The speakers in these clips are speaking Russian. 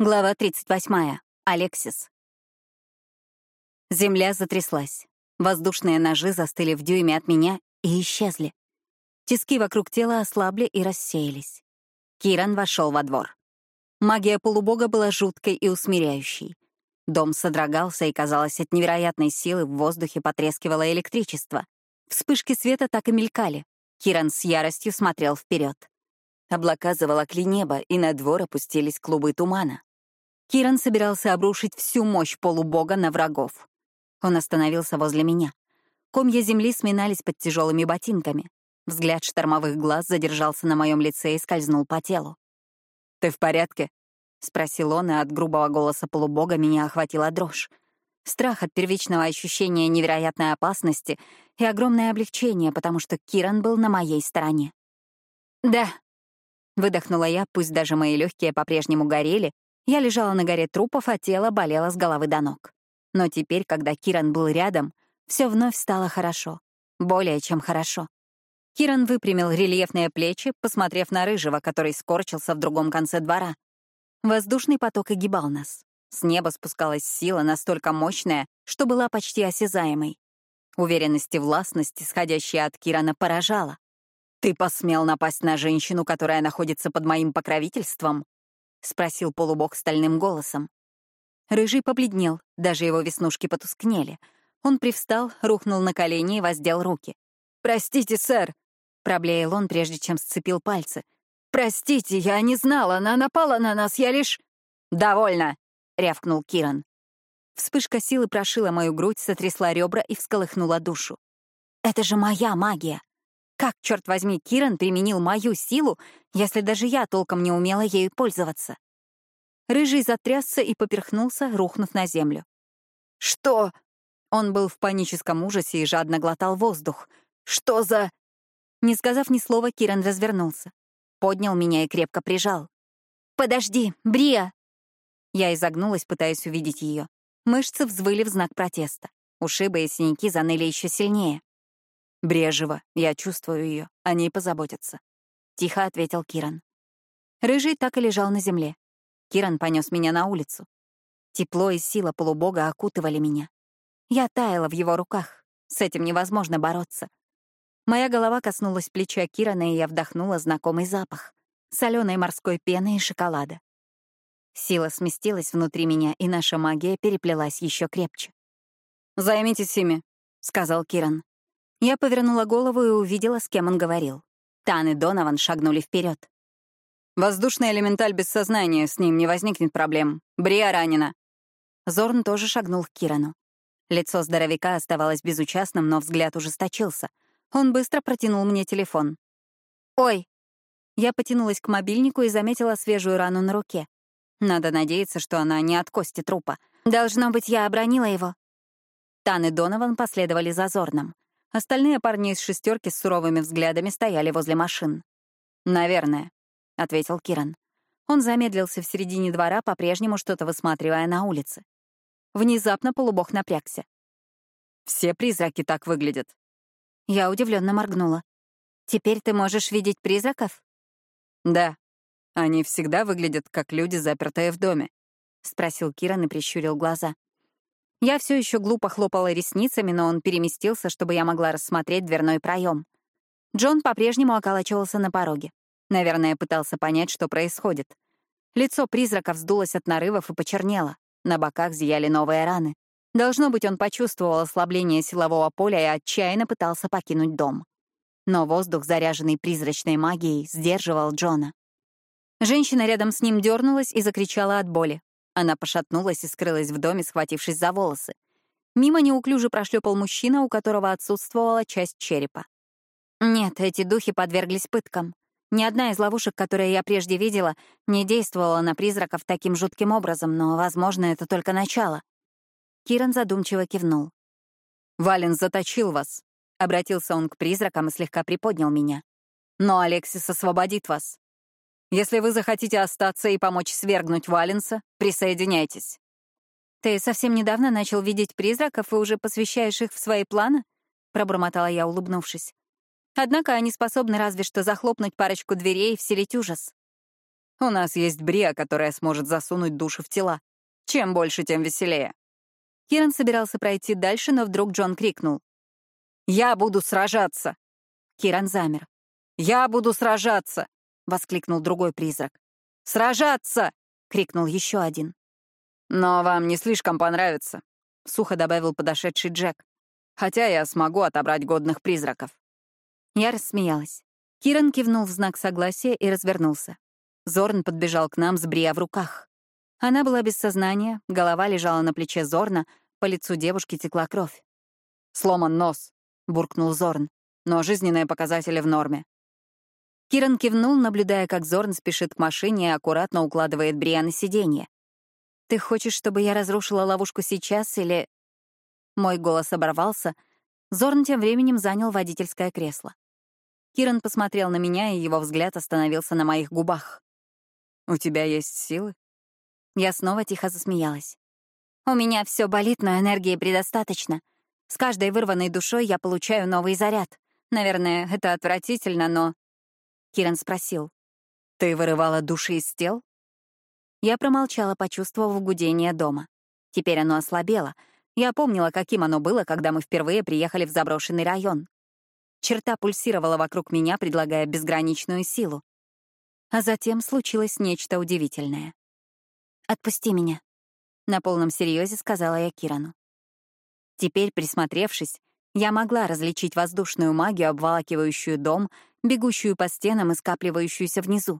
Глава 38. Алексис. Земля затряслась. Воздушные ножи застыли в дюйме от меня и исчезли. Тиски вокруг тела ослабли и рассеялись. Киран вошел во двор. Магия полубога была жуткой и усмиряющей. Дом содрогался, и, казалось, от невероятной силы в воздухе потрескивало электричество. Вспышки света так и мелькали. Киран с яростью смотрел вперед. Облака заволокли небо, и на двор опустились клубы тумана. Киран собирался обрушить всю мощь полубога на врагов. Он остановился возле меня. Комья земли сминались под тяжелыми ботинками. Взгляд штормовых глаз задержался на моем лице и скользнул по телу. «Ты в порядке?» — спросил он, и от грубого голоса полубога меня охватила дрожь. Страх от первичного ощущения невероятной опасности и огромное облегчение, потому что Киран был на моей стороне. «Да», Выдохнула я, пусть даже мои легкие по-прежнему горели, я лежала на горе трупов, а тело болело с головы до ног. Но теперь, когда Киран был рядом, все вновь стало хорошо. Более чем хорошо. Киран выпрямил рельефные плечи, посмотрев на Рыжего, который скорчился в другом конце двора. Воздушный поток огибал нас. С неба спускалась сила настолько мощная, что была почти осязаемой. Уверенность и властность, исходящая от Кирана, поражала. «Ты посмел напасть на женщину, которая находится под моим покровительством?» — спросил полубог стальным голосом. Рыжий побледнел, даже его веснушки потускнели. Он привстал, рухнул на колени и воздел руки. «Простите, сэр!» — проблеял он, прежде чем сцепил пальцы. «Простите, я не знала, она напала на нас, я лишь...» «Довольно!» — рявкнул Киран. Вспышка силы прошила мою грудь, сотрясла ребра и всколыхнула душу. «Это же моя магия!» Как, черт возьми, Киран применил мою силу, если даже я толком не умела ею пользоваться? Рыжий затрясся и поперхнулся, рухнув на землю. «Что?» Он был в паническом ужасе и жадно глотал воздух. «Что за...» Не сказав ни слова, Киран развернулся. Поднял меня и крепко прижал. «Подожди, Брия!» Я изогнулась, пытаясь увидеть ее. Мышцы взвыли в знак протеста. Ушибы и синяки заныли еще сильнее. Брежева, я чувствую ее, о ней позаботятся. Тихо ответил Киран. Рыжий так и лежал на земле. Киран понес меня на улицу. Тепло и сила полубога окутывали меня. Я таяла в его руках. С этим невозможно бороться. Моя голова коснулась плеча Кирана, и я вдохнула знакомый запах — соленой морской пены и шоколада. Сила сместилась внутри меня, и наша магия переплелась еще крепче. «Займитесь ими», — сказал Киран. Я повернула голову и увидела, с кем он говорил. Тан и Донован шагнули вперед. «Воздушный элементаль без сознания, с ним не возникнет проблем. Брия ранена». Зорн тоже шагнул к Кирану. Лицо здоровяка оставалось безучастным, но взгляд ужесточился. Он быстро протянул мне телефон. «Ой!» Я потянулась к мобильнику и заметила свежую рану на руке. Надо надеяться, что она не от кости трупа. Должно быть, я обронила его. Тан и Донован последовали за Зорном. Остальные парни из шестерки с суровыми взглядами стояли возле машин. «Наверное», — ответил Киран. Он замедлился в середине двора, по-прежнему что-то высматривая на улице. Внезапно полубог напрягся. «Все призраки так выглядят». Я удивленно моргнула. «Теперь ты можешь видеть призраков?» «Да. Они всегда выглядят как люди, запертые в доме», — спросил Киран и прищурил глаза. Я все еще глупо хлопала ресницами, но он переместился, чтобы я могла рассмотреть дверной проем. Джон по-прежнему околачивался на пороге. Наверное, пытался понять, что происходит. Лицо призрака вздулось от нарывов и почернело. На боках зияли новые раны. Должно быть, он почувствовал ослабление силового поля и отчаянно пытался покинуть дом. Но воздух, заряженный призрачной магией, сдерживал Джона. Женщина рядом с ним дернулась и закричала от боли. Она пошатнулась и скрылась в доме, схватившись за волосы. Мимо неуклюже прошлепал мужчина, у которого отсутствовала часть черепа. Нет, эти духи подверглись пыткам. Ни одна из ловушек, которые я прежде видела, не действовала на призраков таким жутким образом, но, возможно, это только начало. Киран задумчиво кивнул. «Вален заточил вас», — обратился он к призракам и слегка приподнял меня. «Но Алексис освободит вас. Если вы захотите остаться и помочь свергнуть Валенса, присоединяйтесь. Ты совсем недавно начал видеть призраков и уже посвящаешь их в свои планы? Пробормотала я, улыбнувшись. Однако они способны разве что захлопнуть парочку дверей и вселить ужас. У нас есть Брия, которая сможет засунуть души в тела. Чем больше, тем веселее. Киран собирался пройти дальше, но вдруг Джон крикнул. «Я буду сражаться!» Киран замер. «Я буду сражаться!» — воскликнул другой призрак. «Сражаться!» — крикнул еще один. «Но вам не слишком понравится», — сухо добавил подошедший Джек. «Хотя я смогу отобрать годных призраков». Я рассмеялась. Киран кивнул в знак согласия и развернулся. Зорн подбежал к нам с Брия в руках. Она была без сознания, голова лежала на плече Зорна, по лицу девушки текла кровь. «Сломан нос», — буркнул Зорн, «но жизненные показатели в норме». Киран кивнул, наблюдая, как Зорн спешит к машине и аккуратно укладывает Брия на сиденье. «Ты хочешь, чтобы я разрушила ловушку сейчас или...» Мой голос оборвался. Зорн тем временем занял водительское кресло. Киран посмотрел на меня, и его взгляд остановился на моих губах. «У тебя есть силы?» Я снова тихо засмеялась. «У меня все болит, но энергии предостаточно. С каждой вырванной душой я получаю новый заряд. Наверное, это отвратительно, но...» Киран спросил. «Ты вырывала души из тел?» Я промолчала, почувствовав гудение дома. Теперь оно ослабело. Я помнила, каким оно было, когда мы впервые приехали в заброшенный район. Черта пульсировала вокруг меня, предлагая безграничную силу. А затем случилось нечто удивительное. «Отпусти меня», — на полном серьезе сказала я Кирану. Теперь, присмотревшись, я могла различить воздушную магию, обволакивающую дом, бегущую по стенам и скапливающуюся внизу.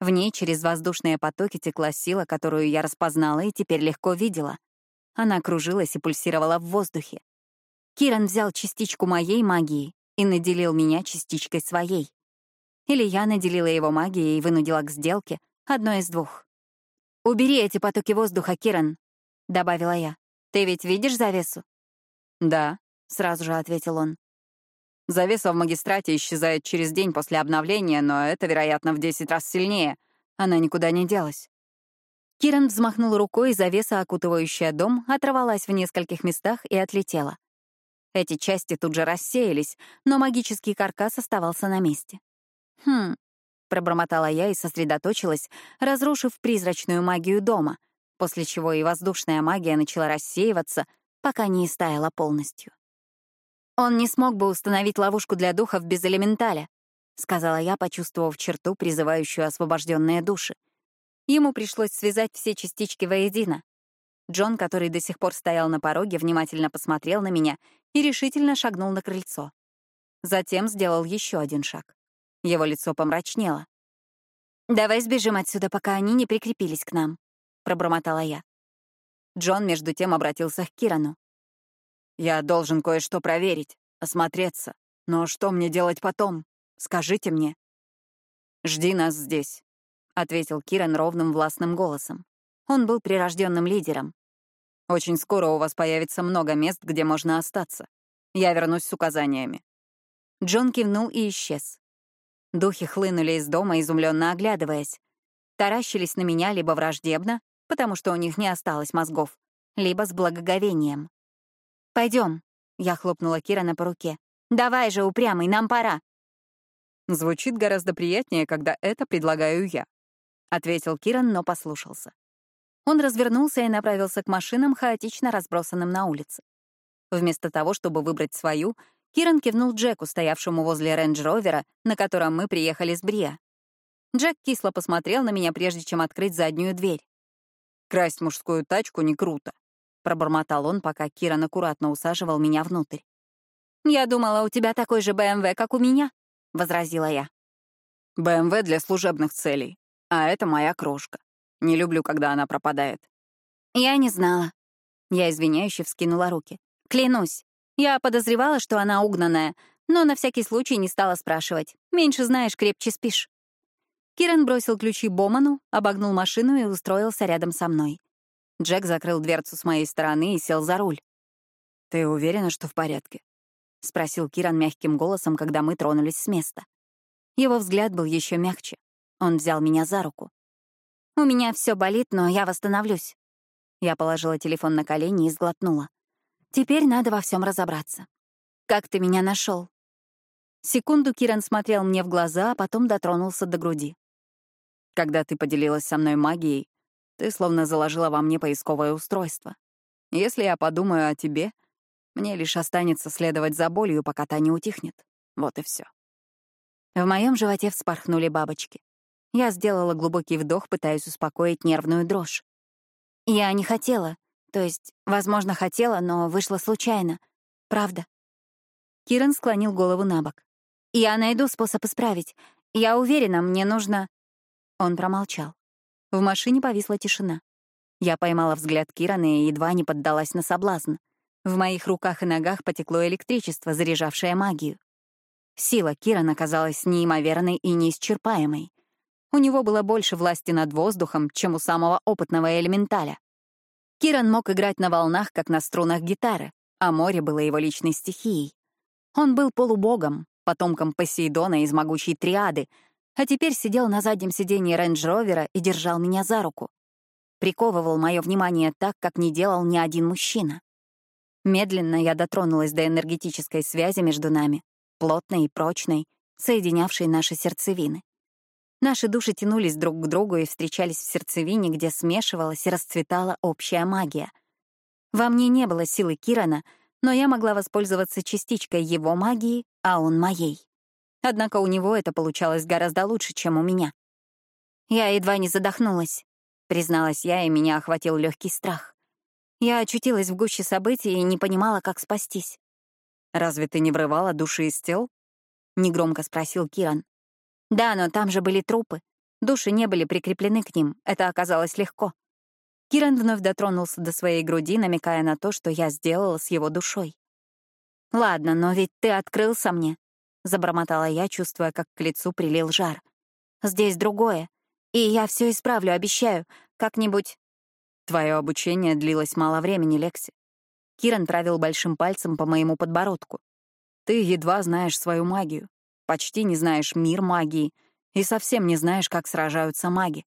В ней через воздушные потоки текла сила, которую я распознала и теперь легко видела. Она кружилась и пульсировала в воздухе. Киран взял частичку моей магии и наделил меня частичкой своей. Или я наделила его магией и вынудила к сделке, одно из двух. «Убери эти потоки воздуха, Киран», — добавила я. «Ты ведь видишь завесу?» «Да», — сразу же ответил он. «Завеса в магистрате исчезает через день после обновления, но это, вероятно, в десять раз сильнее. Она никуда не делась». Киран взмахнул рукой, и завеса, окутывающая дом, оторвалась в нескольких местах и отлетела. Эти части тут же рассеялись, но магический каркас оставался на месте. «Хм, Пробормотала я и сосредоточилась, разрушив призрачную магию дома, после чего и воздушная магия начала рассеиваться, пока не истаяла полностью. «Он не смог бы установить ловушку для духов без элементаля», — сказала я, почувствовав черту, призывающую освобожденные души. Ему пришлось связать все частички воедино. Джон, который до сих пор стоял на пороге, внимательно посмотрел на меня и решительно шагнул на крыльцо. Затем сделал еще один шаг. Его лицо помрачнело. «Давай сбежим отсюда, пока они не прикрепились к нам», — пробормотала я. Джон, между тем, обратился к Кирану. «Я должен кое-что проверить, осмотреться. Но что мне делать потом? Скажите мне». «Жди нас здесь», — ответил Киран ровным властным голосом. Он был прирожденным лидером. «Очень скоро у вас появится много мест, где можно остаться. Я вернусь с указаниями». Джон кивнул и исчез. Духи хлынули из дома, изумленно оглядываясь. Таращились на меня либо враждебно, потому что у них не осталось мозгов, либо с благоговением. Пойдем, я хлопнула Кирана по руке. «Давай же, упрямый, нам пора!» «Звучит гораздо приятнее, когда это предлагаю я», — ответил Киран, но послушался. Он развернулся и направился к машинам, хаотично разбросанным на улице. Вместо того, чтобы выбрать свою, Киран кивнул Джеку, стоявшему возле рейндж-ровера, на котором мы приехали с Брия. Джек кисло посмотрел на меня, прежде чем открыть заднюю дверь. «Красть мужскую тачку не круто», — пробормотал он, пока Киран аккуратно усаживал меня внутрь. «Я думала, у тебя такой же БМВ, как у меня», — возразила я. «БМВ для служебных целей, а это моя крошка. Не люблю, когда она пропадает». «Я не знала». Я извиняюще вскинула руки. «Клянусь, я подозревала, что она угнанная, но на всякий случай не стала спрашивать. Меньше знаешь, крепче спишь. Киран бросил ключи Боману, обогнул машину и устроился рядом со мной. Джек закрыл дверцу с моей стороны и сел за руль. «Ты уверена, что в порядке?» — спросил Киран мягким голосом, когда мы тронулись с места. Его взгляд был еще мягче. Он взял меня за руку. «У меня все болит, но я восстановлюсь». Я положила телефон на колени и сглотнула. Теперь надо во всем разобраться. Как ты меня нашел? Секунду Киран смотрел мне в глаза, а потом дотронулся до груди. Когда ты поделилась со мной магией, ты словно заложила во мне поисковое устройство. Если я подумаю о тебе, мне лишь останется следовать за болью, пока та не утихнет. Вот и все. В моем животе вспорхнули бабочки. Я сделала глубокий вдох, пытаясь успокоить нервную дрожь. Я не хотела. То есть, возможно, хотела, но вышло случайно. Правда. Киран склонил голову на бок. «Я найду способ исправить. Я уверена, мне нужно...» Он промолчал. В машине повисла тишина. Я поймала взгляд Кирана и едва не поддалась на соблазн. В моих руках и ногах потекло электричество, заряжавшее магию. Сила Кирана казалась неимоверной и неисчерпаемой. У него было больше власти над воздухом, чем у самого опытного элементаля. Киран мог играть на волнах, как на струнах гитары, а море было его личной стихией. Он был полубогом, потомком Посейдона из могучей триады, а теперь сидел на заднем сиденье рейндж-ровера и держал меня за руку. Приковывал мое внимание так, как не делал ни один мужчина. Медленно я дотронулась до энергетической связи между нами, плотной и прочной, соединявшей наши сердцевины. Наши души тянулись друг к другу и встречались в сердцевине, где смешивалась и расцветала общая магия. Во мне не было силы Кирана, но я могла воспользоваться частичкой его магии, а он моей. Однако у него это получалось гораздо лучше, чем у меня. Я едва не задохнулась, призналась я, и меня охватил легкий страх. Я очутилась в гуще событий и не понимала, как спастись. «Разве ты не врывала души из тел?» — негромко спросил Киран. Да, но там же были трупы. Души не были прикреплены к ним. Это оказалось легко. Киран вновь дотронулся до своей груди, намекая на то, что я сделала с его душой. «Ладно, но ведь ты открылся мне», — забормотала я, чувствуя, как к лицу прилил жар. «Здесь другое. И я все исправлю, обещаю. Как-нибудь...» Твое обучение длилось мало времени, Лекси. Киран правил большим пальцем по моему подбородку. Ты едва знаешь свою магию почти не знаешь мир магии и совсем не знаешь, как сражаются маги.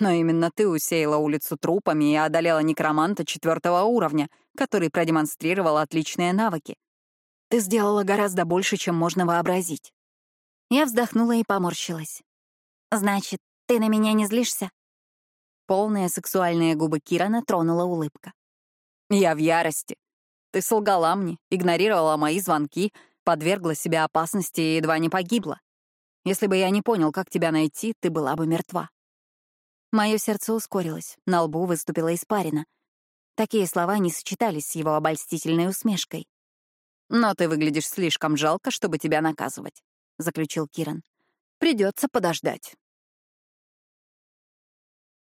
Но именно ты усеяла улицу трупами и одолела некроманта четвертого уровня, который продемонстрировал отличные навыки. Ты сделала гораздо больше, чем можно вообразить. Я вздохнула и поморщилась. «Значит, ты на меня не злишься?» Полные сексуальные губы Кирана тронула улыбка. «Я в ярости. Ты солгала мне, игнорировала мои звонки, подвергла себя опасности и едва не погибла. Если бы я не понял, как тебя найти, ты была бы мертва. Мое сердце ускорилось, на лбу выступила испарина. Такие слова не сочетались с его обольстительной усмешкой. «Но ты выглядишь слишком жалко, чтобы тебя наказывать», — заключил Киран. «Придется подождать.